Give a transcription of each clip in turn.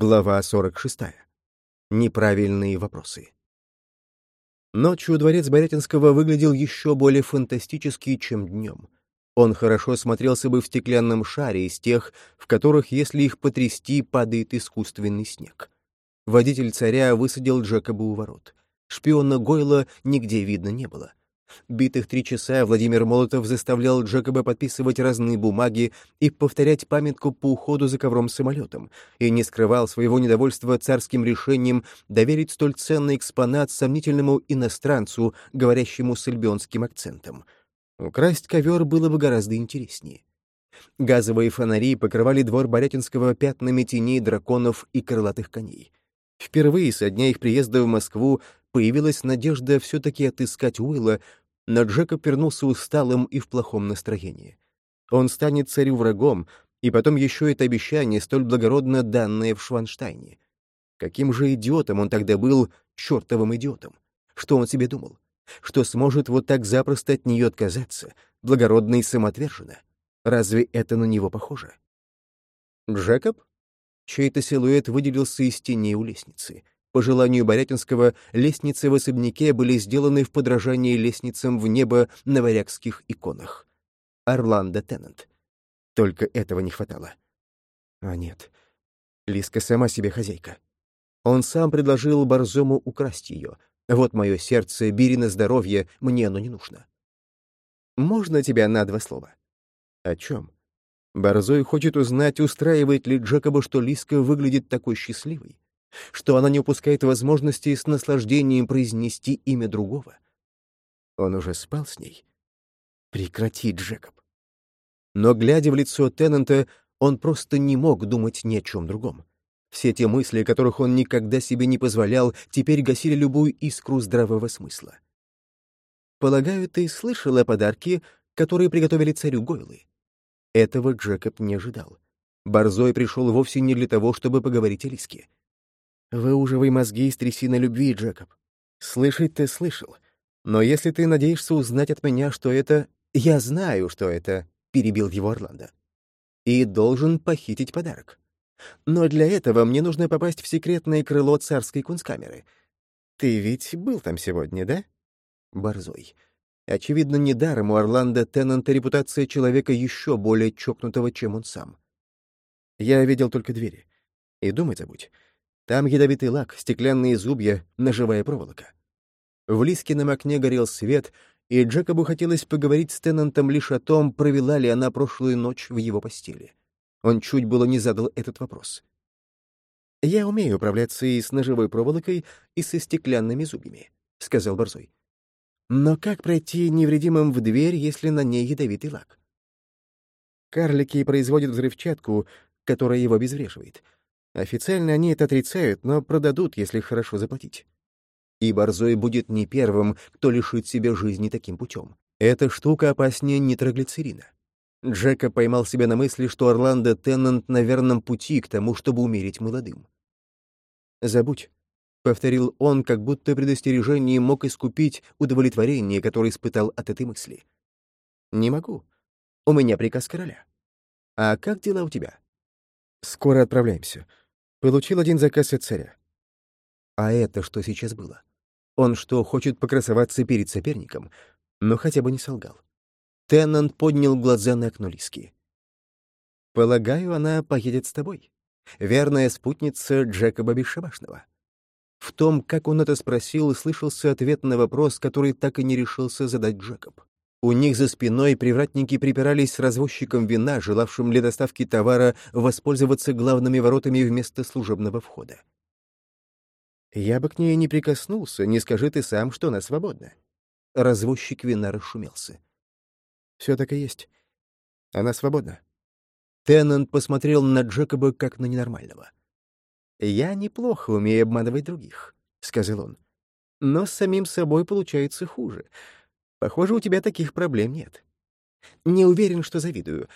Глава 46. Неправильные вопросы. Ночью дворец Борятинского выглядел еще более фантастически, чем днем. Он хорошо смотрелся бы в стеклянном шаре из тех, в которых, если их потрясти, падает искусственный снег. Водитель царя высадил Джекоба у ворот. Шпиона Гойла нигде видно не было. Битых три часа Владимир Молотов заставлял Джекоба подписывать разные бумаги и повторять памятку по уходу за ковром-самолетом, и не скрывал своего недовольства царским решением доверить столь ценный экспонат сомнительному иностранцу, говорящему с альбионским акцентом. Украсть ковер было бы гораздо интереснее. Газовые фонари покрывали двор Борятинского пятнами теней драконов и крылатых коней. Впервые со дня их приезда в Москву появилась надежда все-таки отыскать Уилла, но Джекоб вернулся усталым и в плохом настроении. Он станет царю врагом, и потом еще это обещание, столь благородно данное в Шванштайне. Каким же идиотом он тогда был, чертовым идиотом? Что он себе думал? Что сможет вот так запросто от нее отказаться, благородно и самоотверженно? Разве это на него похоже? Джекоб? Чей-то силуэт выделился из теней у лестницы — по желанию Борятинского, лестницы в особняке были сделаны в подражании лестницам в небо на варягских иконах. Орландо Теннант. Только этого не хватало. А нет, Лиска сама себе хозяйка. Он сам предложил Борзому украсть ее. Вот мое сердце, бери на здоровье, мне оно не нужно. Можно тебя на два слова? О чем? Борзой хочет узнать, устраивает ли Джекоба, что Лиска выглядит такой счастливой что она не упускает возможности с наслаждением произнести имя другого. Он уже спал с ней. Прекрати, Джекоб. Но, глядя в лицо Теннанта, он просто не мог думать ни о чем другом. Все те мысли, которых он никогда себе не позволял, теперь гасили любую искру здравого смысла. «Полагаю, ты слышал о подарке, которые приготовили царю Гойлы?» Этого Джекоб не ожидал. Борзой пришел вовсе не для того, чтобы поговорить о Лиске. Выуживай мозги из трясины любви, Джекоб. Слышать ты слышал. Но если ты надеешься узнать от меня, что это... Я знаю, что это, — перебил его Орландо. И должен похитить подарок. Но для этого мне нужно попасть в секретное крыло царской кунсткамеры. Ты ведь был там сегодня, да? Борзой. Очевидно, недаром у Орландо Теннанта репутация человека еще более чокнутого, чем он сам. Я видел только двери. И думать забудь. Там ядовитый лак, стеклянные зубья, ножевая проволока. В Лискином окне горел свет, и Джекобу хотелось поговорить с Теннантом лишь о том, провела ли она прошлую ночь в его постели. Он чуть было не задал этот вопрос. «Я умею управляться и с ножевой проволокой, и со стеклянными зубьями», — сказал Борзой. «Но как пройти невредимым в дверь, если на ней ядовитый лак?» Карлики производят взрывчатку, которая его обезвреживает — Официально они это отрицают, но продадут, если хорошо заплатить. И Борзой будет не первым, кто лишит себя жизни таким путем. Эта штука опаснее нитроглицерина. Джека поймал себя на мысли, что Орландо Теннант на верном пути к тому, чтобы умереть молодым. «Забудь», — повторил он, как будто предостережение мог искупить удовлетворение, которое испытал от этой мысли. «Не могу. У меня приказ короля. А как дела у тебя?» «Скоро отправляемся. Получил один заказ от царя. А это что сейчас было? Он что, хочет покрасоваться перед соперником? Но хотя бы не солгал. Теннант поднял глаза на окно Лиски. «Полагаю, она поедет с тобой. Верная спутница Джекоба Бесшабашного». В том, как он это спросил, слышался ответ на вопрос, который так и не решился задать Джекоб. У них за спиной привратники припирались с развозчиком вина, желавшим для доставки товара воспользоваться главными воротами вместо служебного входа. «Я бы к ней не прикоснулся, не скажи ты сам, что она свободна». Развозчик вина расшумелся. «Все так и есть. Она свободна». Теннант посмотрел на Джекоба как на ненормального. «Я неплохо умею обманывать других», — сказал он. «Но с самим собой получается хуже. Похоже, у тебя таких проблем нет. Не уверен, что завидую.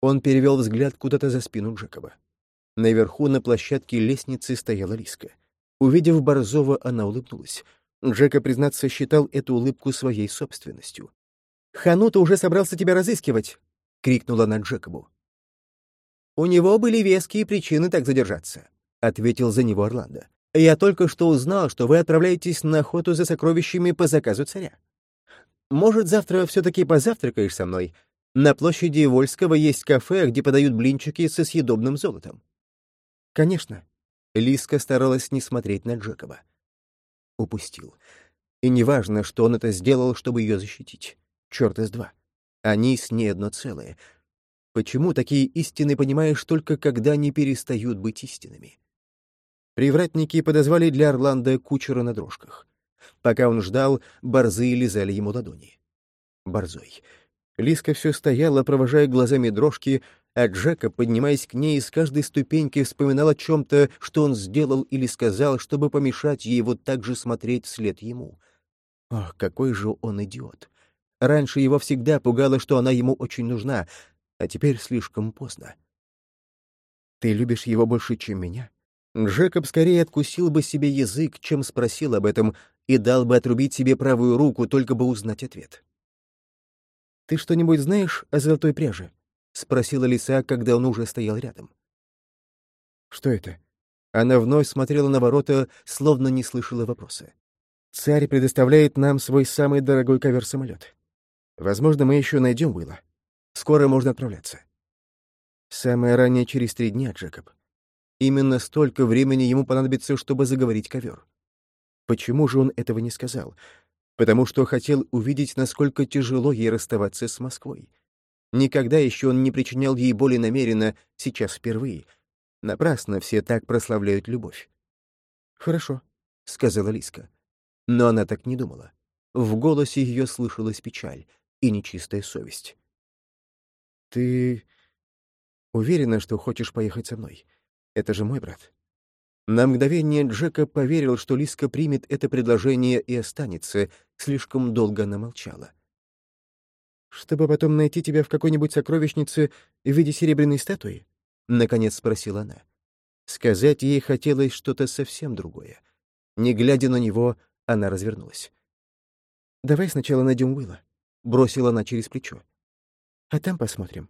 Он перевел взгляд куда-то за спину Джекоба. Наверху на площадке лестницы стояла Лиска. Увидев Борзова, она улыбнулась. Джека, признаться, считал эту улыбку своей собственностью. «Ханута уже собрался тебя разыскивать!» — крикнула она Джекобу. «У него были веские причины так задержаться», ответил за него Орландо. «Я только что узнал, что вы отправляетесь на охоту за сокровищами по заказу царя. Может, завтра все-таки позавтракаешь со мной? На площади Вольского есть кафе, где подают блинчики со съедобным золотом». «Конечно». Лиска старалась не смотреть на Джекоба. Упустил. И неважно, что он это сделал, чтобы ее защитить. Черт из два. Они с ней одно целое. Почему такие истины понимаешь только когда они перестают быть истинами? Привратники подозвали для Орландо кучера на дрожках. Пока он ждал, борзы лизали ему ладони. Борзой. Лиска все стояла, провожая глазами дрожки, а Джека, поднимаясь к ней, с каждой ступеньки вспоминал о чем-то, что он сделал или сказал, чтобы помешать ей вот так же смотреть вслед ему. Ох, какой же он идиот! Раньше его всегда пугало, что она ему очень нужна, а теперь слишком поздно. «Ты любишь его больше, чем меня?» Джекоб скорее откусил бы себе язык, чем спросил об этом, и дал бы отрубить себе правую руку, только бы узнать ответ. «Ты что-нибудь знаешь о золотой пряже?» — спросила лиса, когда он уже стоял рядом. «Что это?» Она вновь смотрела на ворота, словно не слышала вопроса. «Царь предоставляет нам свой самый дорогой ковер-самолет. Возможно, мы еще найдем Уилла. Скоро можно отправляться. Самое раннее через три дня, Джекоб. Именно столько времени ему понадобится, чтобы заговорить ковер. Почему же он этого не сказал? Потому что хотел увидеть, насколько тяжело ей расставаться с Москвой. Никогда еще он не причинял ей боли намеренно, сейчас впервые. Напрасно все так прославляют любовь. «Хорошо», — сказала Лиска. Но она так не думала. В голосе ее слышалась печаль и нечистая совесть. «Ты уверена, что хочешь поехать со мной? Это же мой брат». На мгновение Джека поверил, что Лиска примет это предложение и останется. Слишком долго она молчала. «Чтобы потом найти тебя в какой-нибудь сокровищнице в виде серебряной статуи?» — наконец спросила она. Сказать ей хотелось что-то совсем другое. Не глядя на него, она развернулась. «Давай сначала найдем Уилла», — бросила она через плечо. «А там посмотрим».